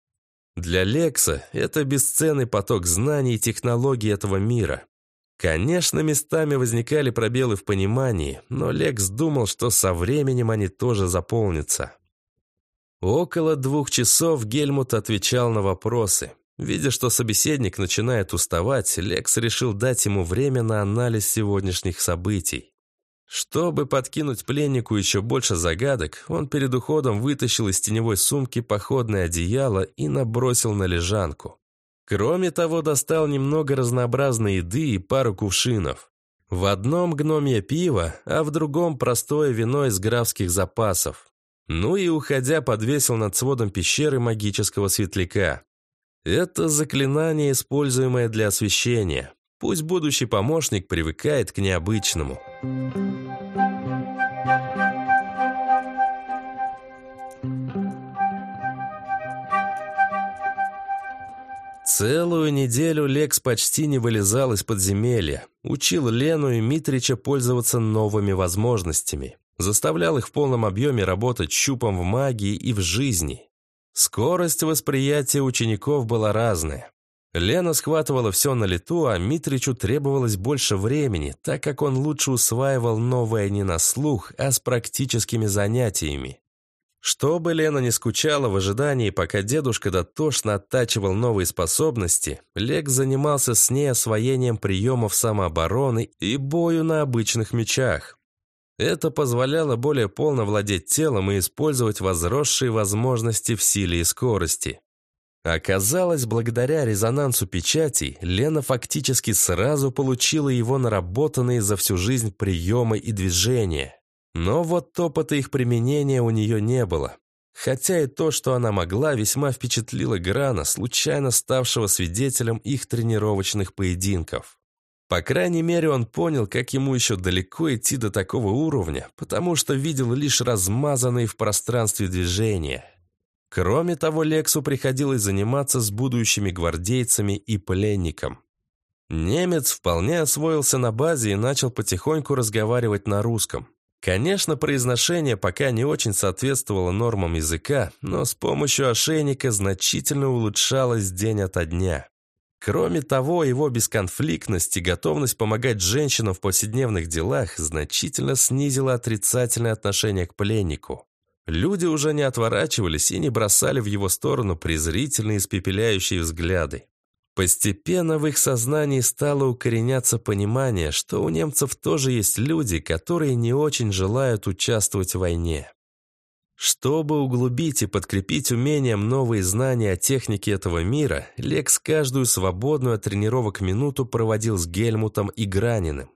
Для Лекса это бесценный поток знаний и технологий этого мира. Конечно, местами возникали пробелы в понимании, но Лекс думал, что со временем они тоже заполнятся. Около двух часов Гельмут отвечал на вопросы. Видя, что собеседник начинает уставать, Лекс решил дать ему время на анализ сегодняшних событий. Чтобы подкинуть пленнику еще больше загадок, он перед уходом вытащил из теневой сумки походное одеяло и набросил на лежанку. Кроме того, достал немного разнообразной еды и пару кувшинов. В одном гномье пиво, а в другом простое вино из графских запасов. Ну и, уходя, подвесил над сводом пещеры магического светляка. Это заклинание, используемое для освещения. Пусть будущий помощник привыкает к необычному. Целую неделю Лекс почти не вылезал из подземелья. Учил Лену и Митрича пользоваться новыми возможностями. Заставлял их в полном объеме работать щупом в магии и в жизни. Скорость восприятия учеников была разная. Лена схватывала все на лету, а Митричу требовалось больше времени, так как он лучше усваивал новое не на слух, а с практическими занятиями. Чтобы Лена не скучала в ожидании, пока дедушка дотошно оттачивал новые способности, Лек занимался с ней освоением приемов самообороны и бою на обычных мечах. Это позволяло более полно владеть телом и использовать возросшие возможности в силе и скорости. Оказалось, благодаря резонансу печатей, Лена фактически сразу получила его наработанные за всю жизнь приемы и движения. Но вот опыта их применения у нее не было. Хотя и то, что она могла, весьма впечатлило Грана, случайно ставшего свидетелем их тренировочных поединков. По крайней мере, он понял, как ему еще далеко идти до такого уровня, потому что видел лишь размазанные в пространстве движения. Кроме того, Лексу приходилось заниматься с будущими гвардейцами и пленником. Немец вполне освоился на базе и начал потихоньку разговаривать на русском. Конечно, произношение пока не очень соответствовало нормам языка, но с помощью ошейника значительно улучшалось день ото дня. Кроме того, его бесконфликтность и готовность помогать женщинам в повседневных делах значительно снизила отрицательное отношение к пленнику. Люди уже не отворачивались и не бросали в его сторону презрительные испепеляющие взгляды. Постепенно в их сознании стало укореняться понимание, что у немцев тоже есть люди, которые не очень желают участвовать в войне. Чтобы углубить и подкрепить умением новые знания о технике этого мира, Лекс каждую свободную от тренировок минуту проводил с Гельмутом и Граниным.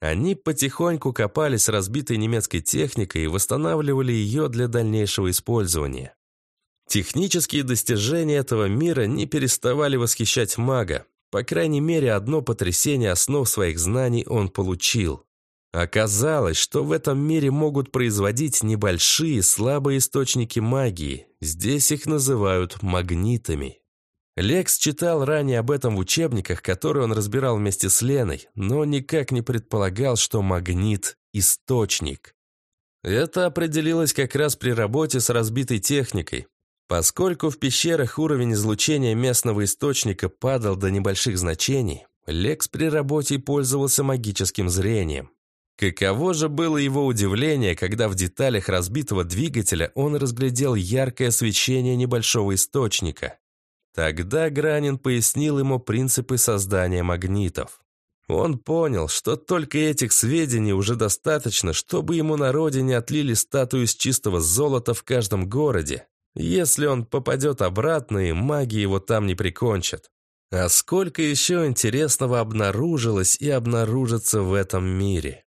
Они потихоньку копали с разбитой немецкой техникой и восстанавливали ее для дальнейшего использования. Технические достижения этого мира не переставали восхищать мага. По крайней мере, одно потрясение основ своих знаний он получил. Оказалось, что в этом мире могут производить небольшие слабые источники магии. Здесь их называют магнитами. Лекс читал ранее об этом в учебниках, которые он разбирал вместе с Леной, но никак не предполагал, что магнит – источник. Это определилось как раз при работе с разбитой техникой. Поскольку в пещерах уровень излучения местного источника падал до небольших значений, Лекс при работе пользовался магическим зрением. Каково же было его удивление, когда в деталях разбитого двигателя он разглядел яркое свечение небольшого источника. Тогда Гранин пояснил ему принципы создания магнитов. Он понял, что только этих сведений уже достаточно, чтобы ему на родине отлили статую из чистого золота в каждом городе, если он попадет обратно, и маги его там не прикончат. А сколько еще интересного обнаружилось и обнаружится в этом мире.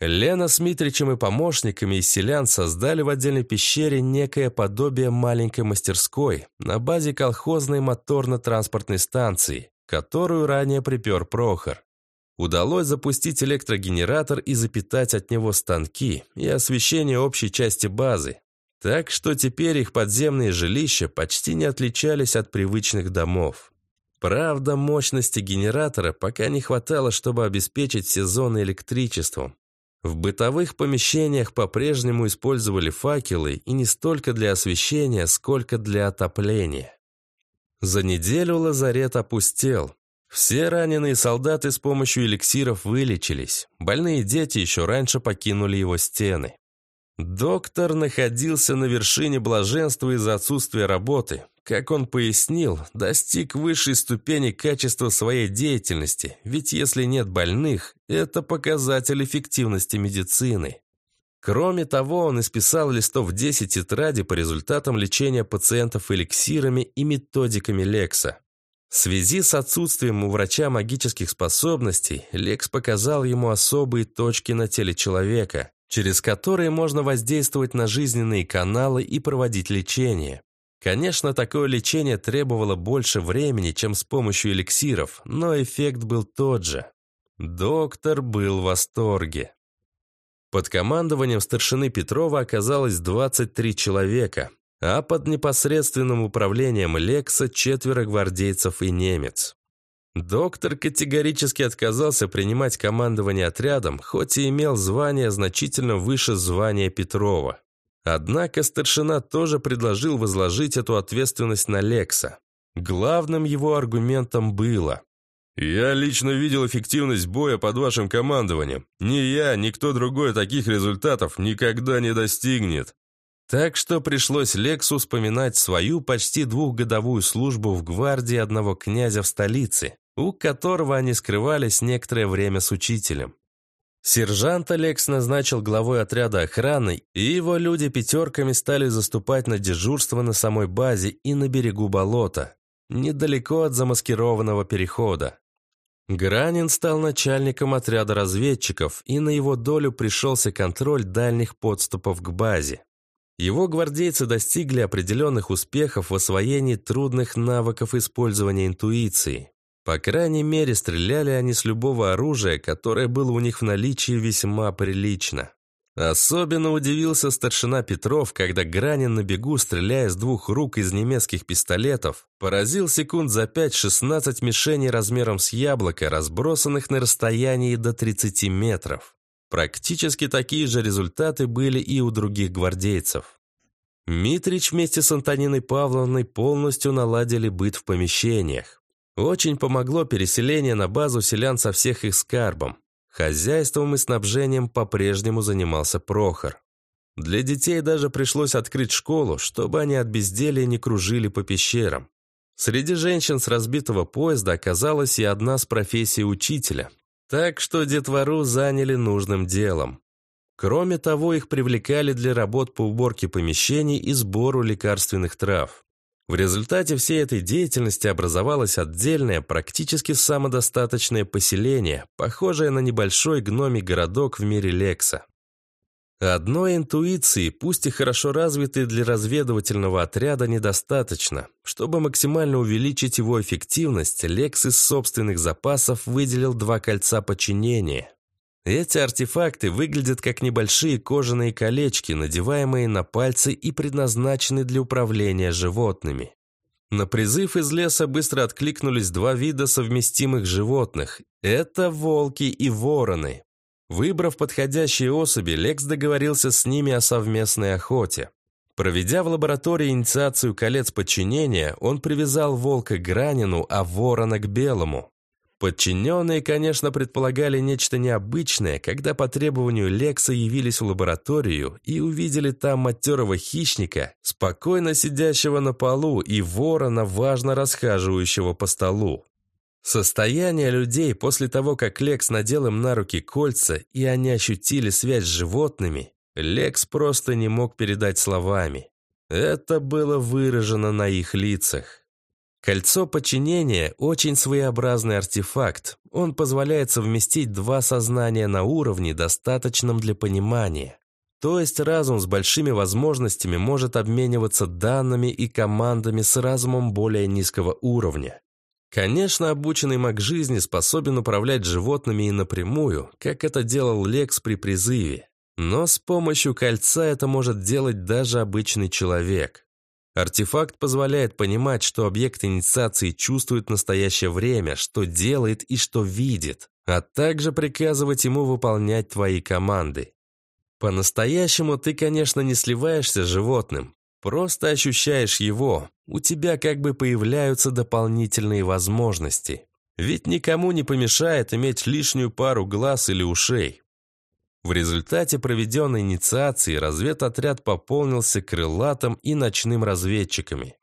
Лена с Митричем и помощниками из селян создали в отдельной пещере некое подобие маленькой мастерской на базе колхозной моторно-транспортной станции, которую ранее припер Прохор. Удалось запустить электрогенератор и запитать от него станки и освещение общей части базы, так что теперь их подземные жилища почти не отличались от привычных домов. Правда, мощности генератора пока не хватало, чтобы обеспечить все зоны электричеством. В бытовых помещениях по-прежнему использовали факелы и не столько для освещения, сколько для отопления. За неделю лазарет опустел. Все раненые солдаты с помощью эликсиров вылечились. Больные дети еще раньше покинули его стены. Доктор находился на вершине блаженства из-за отсутствия работы. Как он пояснил, достиг высшей ступени качества своей деятельности, ведь если нет больных, это показатель эффективности медицины. Кроме того, он исписал листов 10 тетради по результатам лечения пациентов эликсирами и методиками Лекса. В связи с отсутствием у врача магических способностей, Лекс показал ему особые точки на теле человека, через которые можно воздействовать на жизненные каналы и проводить лечение. Конечно, такое лечение требовало больше времени, чем с помощью эликсиров, но эффект был тот же. Доктор был в восторге. Под командованием старшины Петрова оказалось 23 человека, а под непосредственным управлением Лекса четверо гвардейцев и немец. Доктор категорически отказался принимать командование отрядом, хоть и имел звание значительно выше звания Петрова. Однако старшина тоже предложил возложить эту ответственность на Лекса. Главным его аргументом было «Я лично видел эффективность боя под вашим командованием. Ни я, ни кто другой таких результатов никогда не достигнет». Так что пришлось Лексу вспоминать свою почти двухгодовую службу в гвардии одного князя в столице, у которого они скрывались некоторое время с учителем. Сержант Алекс назначил главой отряда охраны, и его люди пятерками стали заступать на дежурство на самой базе и на берегу болота, недалеко от замаскированного перехода. Гранин стал начальником отряда разведчиков, и на его долю пришелся контроль дальних подступов к базе. Его гвардейцы достигли определенных успехов в освоении трудных навыков использования интуиции. По крайней мере, стреляли они с любого оружия, которое было у них в наличии весьма прилично. Особенно удивился старшина Петров, когда Гранин на бегу, стреляя с двух рук из немецких пистолетов, поразил секунд за 5-16 мишеней размером с яблоко, разбросанных на расстоянии до 30 метров. Практически такие же результаты были и у других гвардейцев. Митрич вместе с Антониной Павловной полностью наладили быт в помещениях. Очень помогло переселение на базу селян со всех их скарбом. Хозяйством и снабжением по-прежнему занимался Прохор. Для детей даже пришлось открыть школу, чтобы они от безделия не кружили по пещерам. Среди женщин с разбитого поезда оказалась и одна с профессией учителя. Так что детвору заняли нужным делом. Кроме того, их привлекали для работ по уборке помещений и сбору лекарственных трав. В результате всей этой деятельности образовалось отдельное, практически самодостаточное поселение, похожее на небольшой гномий городок в мире Лекса. Одной интуиции, пусть и хорошо развитой для разведывательного отряда, недостаточно. Чтобы максимально увеличить его эффективность, Лекс из собственных запасов выделил два кольца подчинения. Эти артефакты выглядят как небольшие кожаные колечки, надеваемые на пальцы и предназначены для управления животными. На призыв из леса быстро откликнулись два вида совместимых животных. Это волки и вороны. Выбрав подходящие особи, Лекс договорился с ними о совместной охоте. Проведя в лаборатории инициацию колец подчинения, он привязал волка к Гранину, а ворона к Белому. Подчиненные, конечно, предполагали нечто необычное, когда по требованию Лекса явились в лабораторию и увидели там матерого хищника, спокойно сидящего на полу, и ворона, важно расхаживающего по столу. Состояние людей после того, как Лекс надел им на руки кольца, и они ощутили связь с животными, Лекс просто не мог передать словами. Это было выражено на их лицах. Кольцо подчинения – очень своеобразный артефакт. Он позволяет совместить два сознания на уровне, достаточном для понимания. То есть разум с большими возможностями может обмениваться данными и командами с разумом более низкого уровня. Конечно, обученный маг жизни способен управлять животными и напрямую, как это делал Лекс при призыве. Но с помощью кольца это может делать даже обычный человек. Артефакт позволяет понимать, что объект инициации чувствует настоящее время, что делает и что видит, а также приказывать ему выполнять твои команды. По-настоящему ты, конечно, не сливаешься с животным, просто ощущаешь его, у тебя как бы появляются дополнительные возможности. Ведь никому не помешает иметь лишнюю пару глаз или ушей. В результате проведенной инициации разведотряд пополнился крылатым и ночным разведчиками.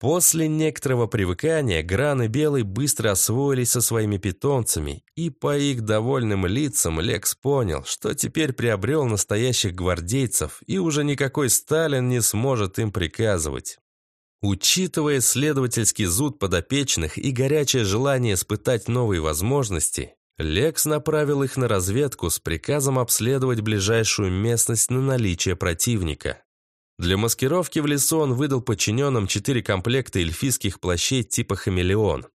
После некоторого привыкания Гран и Белый быстро освоились со своими питомцами, и по их довольным лицам Лекс понял, что теперь приобрел настоящих гвардейцев, и уже никакой Сталин не сможет им приказывать. Учитывая следовательский зуд подопечных и горячее желание испытать новые возможности, Лекс направил их на разведку с приказом обследовать ближайшую местность на наличие противника. Для маскировки в лесу он выдал подчиненным четыре комплекта эльфийских плащей типа «Хамелеон».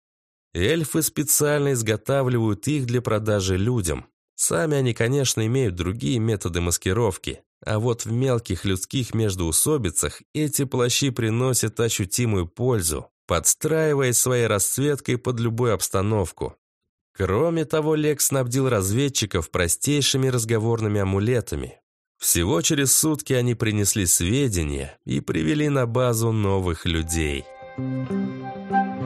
Эльфы специально изготавливают их для продажи людям. Сами они, конечно, имеют другие методы маскировки, а вот в мелких людских междоусобицах эти плащи приносят ощутимую пользу, подстраиваясь своей расцветкой под любую обстановку. Кроме того, Лекс снабдил разведчиков простейшими разговорными амулетами. Всего через сутки они принесли сведения и привели на базу новых людей. Thank.